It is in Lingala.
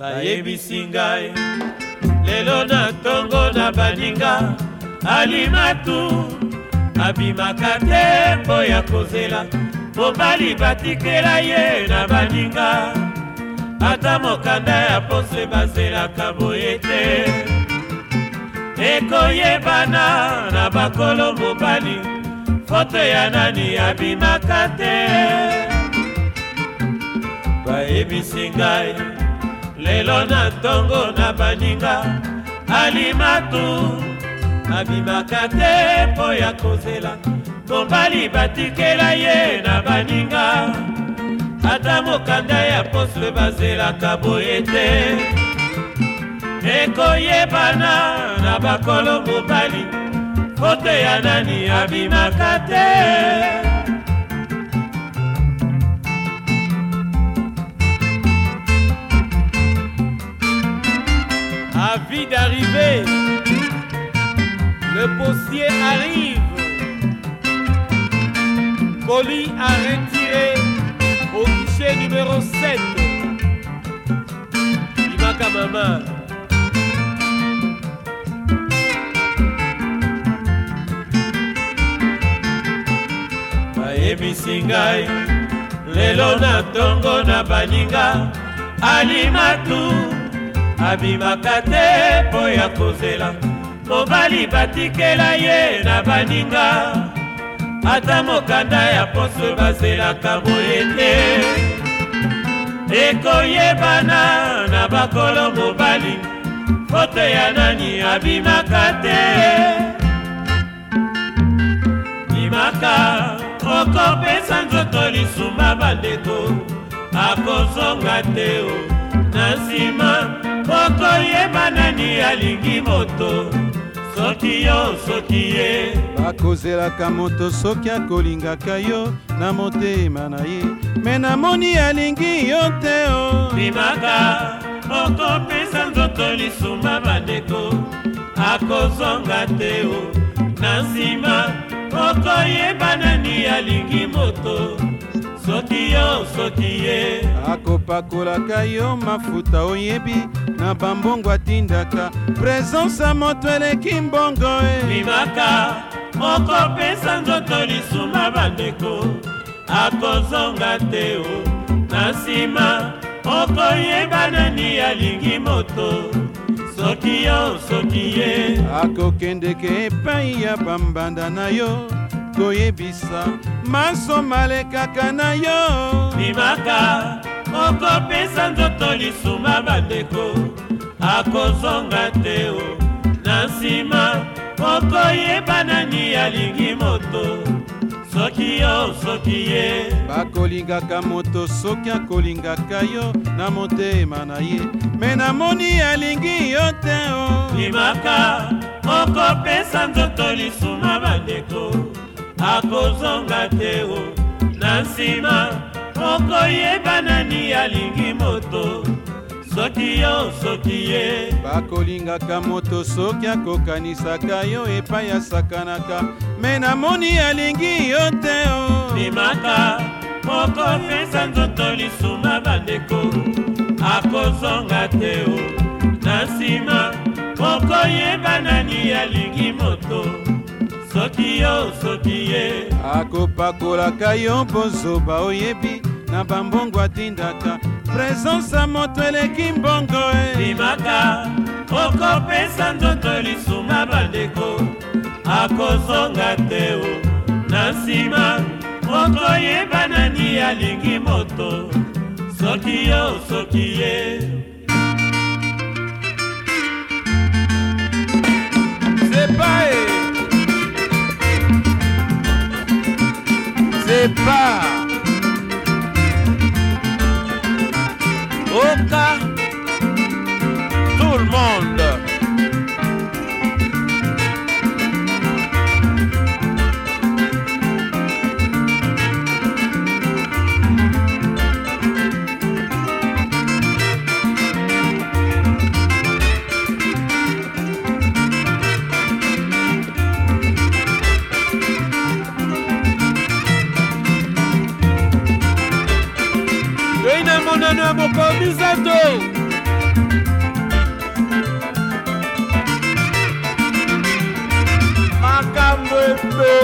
bayebisi ngai lelo na ntongo na baninga alimatu abimaka te mpo ya kozela mobali batikela ye na baninga ata mokanda ya pose bazelaka boye te ekoyebana na bakolo mobali foto ya nani abimaka te bayebisi ngai lelo na ntongo na baninga alimatu abimaka te mpo ya kozela mobali batikela ye na baninga ata mokanda ya posle bazelaka boye te ekoyebana na bakolo mobali foto ya nani abimaka te le postier arrive. Colis à retirer au guichet numéro 7. Imaka Mama. bayebisi ngai lelo na ntongo na baninga alimatu abimaka te mpo ya kozela mobali batikela ye na baninga ata mokanda ya poso bazelaka boye te ekoyebana na bakolo mobali foto ya nani abimaka te bimaka okopesa nzoto lisuma bandeko akozonga te o na nsima oyeba nani alingi moto soki yo soki ye akozelaka moto soki akolingaka yo na motema na ye me namoni alingi yo te o oh. bimaka okopesa nzoto lisuma bandeko akozonga te o oh. na nsima okoyeba nani alingi moto soki yo soki ye akopakolaka yo mafuta oyebi na bambongo atindaka presence ya moto eleki mbongo e limaka moko pesa nzoto lisuma bandeko akozonga te o na nsima okoyeba nani alingi moto soki yo soki ye akokendeke epai ya bambanda na yo koyebisa maso malekaka na yo limaka okopesa nzoto lisuma bandeko akozonga te o na nsima okoyeba nani alingi moto soki yo soki ye bakolingaka moto soki akolingaka yo na motema na ye me namoni alingi yo te o limaka okopesa nzoto lisuma bandeko akozonga te o na nsima okoyeba nani alingi moto soki yo soki ye bakolingaka moto soki akokanisaka yo epai asakanaka me namoni alingi yo te o oh. limaka okopesa nzoto lisuma bandeko akozonga te o oh. na nsima okoyeba nani alingi moto soki yo soki ye akopakolaka yo bozoba oyebi na bambongo atindaka presence ya moto eleki mbongo e limaka okopesa nzoto lisuma bandeko akozonga te o na nsima okoyeba nani alingi moto soki yo soki ye sepae départ. Au cas, tout le monde mikano ya bokomi zato makambo epe